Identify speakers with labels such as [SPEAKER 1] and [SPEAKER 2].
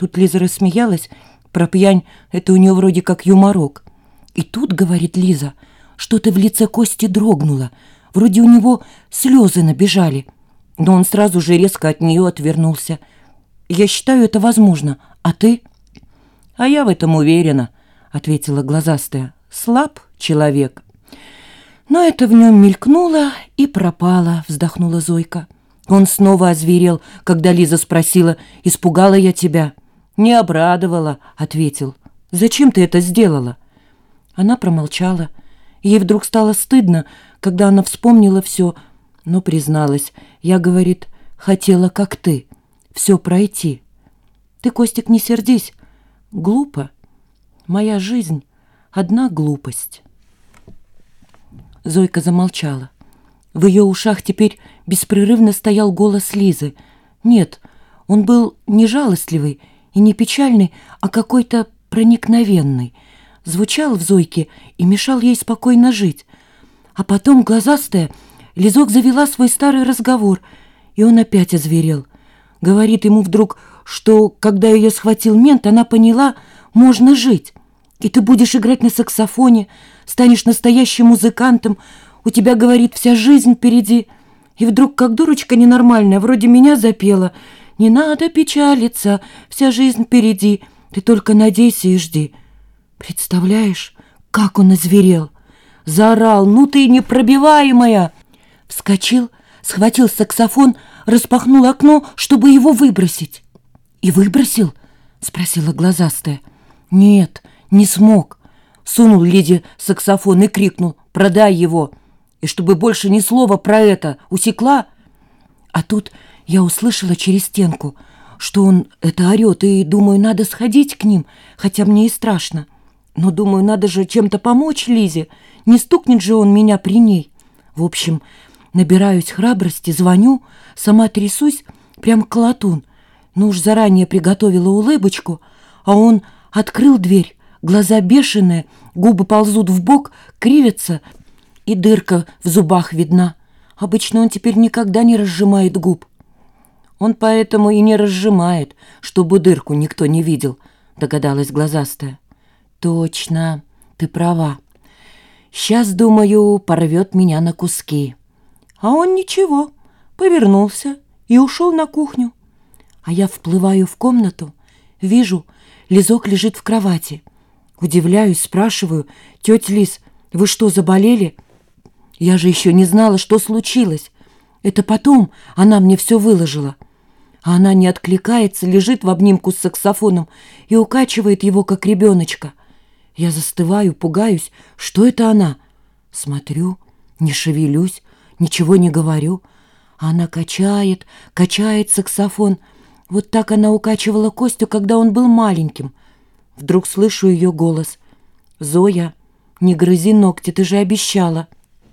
[SPEAKER 1] Тут Лиза рассмеялась. Про пьянь это у нее вроде как юморок. И тут, говорит Лиза, что-то в лице Кости дрогнуло. Вроде у него слезы набежали. Но он сразу же резко от нее отвернулся. Я считаю это возможно. А ты? А я в этом уверена, ответила глазастая. Слаб человек. Но это в нем мелькнуло и пропало, вздохнула Зойка. Он снова озверел, когда Лиза спросила, «Испугала я тебя?» «Не обрадовала», — ответил. «Зачем ты это сделала?» Она промолчала. Ей вдруг стало стыдно, когда она вспомнила все, но призналась. Я, говорит, хотела, как ты, все пройти. Ты, Костик, не сердись. Глупо. Моя жизнь — одна глупость. Зойка замолчала. В ее ушах теперь беспрерывно стоял голос Лизы. Нет, он был не жалостливый и не печальный, а какой-то проникновенный. Звучал в Зойке и мешал ей спокойно жить. А потом глазастая Лизок завела свой старый разговор, и он опять озверел. Говорит ему вдруг, что, когда ее схватил мент, она поняла, можно жить. И ты будешь играть на саксофоне, станешь настоящим музыкантом, у тебя, говорит, вся жизнь впереди. И вдруг, как дурочка ненормальная, вроде меня запела. Не надо печалиться, вся жизнь впереди. Ты только надейся и жди. Представляешь, как он озверел? Заорал, ну ты непробиваемая! Вскочил, схватил саксофон, распахнул окно, чтобы его выбросить. И выбросил? Спросила глазастая. Нет, не смог. Сунул Лиде саксофон и крикнул «Продай его!» И чтобы больше ни слова про это усекла. А тут я услышала через стенку, что он это орет, и думаю, надо сходить к ним, хотя мне и страшно. Но думаю, надо же чем-то помочь Лизе, не стукнет же он меня при ней. В общем, набираюсь храбрости, звоню, сама трясусь, прям колотун. Ну уж заранее приготовила улыбочку, а он открыл дверь, глаза бешеные, губы ползут в бок, кривятся, и дырка в зубах видна. Обычно он теперь никогда не разжимает губ. Он поэтому и не разжимает, чтобы дырку никто не видел, догадалась глазастая. Точно, ты права. Сейчас, думаю, порвет меня на куски. А он ничего, повернулся и ушел на кухню. А я вплываю в комнату, вижу, Лизок лежит в кровати. Удивляюсь, спрашиваю, тетя Лиз, вы что, заболели? Я же еще не знала, что случилось. Это потом она мне все выложила. А она не откликается, лежит в обнимку с саксофоном и укачивает его, как ребеночка. Я застываю, пугаюсь. Что это она? Смотрю, не шевелюсь, ничего не говорю. Она качает, качает саксофон. Вот так она укачивала Костю, когда он был маленьким. Вдруг слышу ее голос. «Зоя, не грызи ногти, ты же обещала».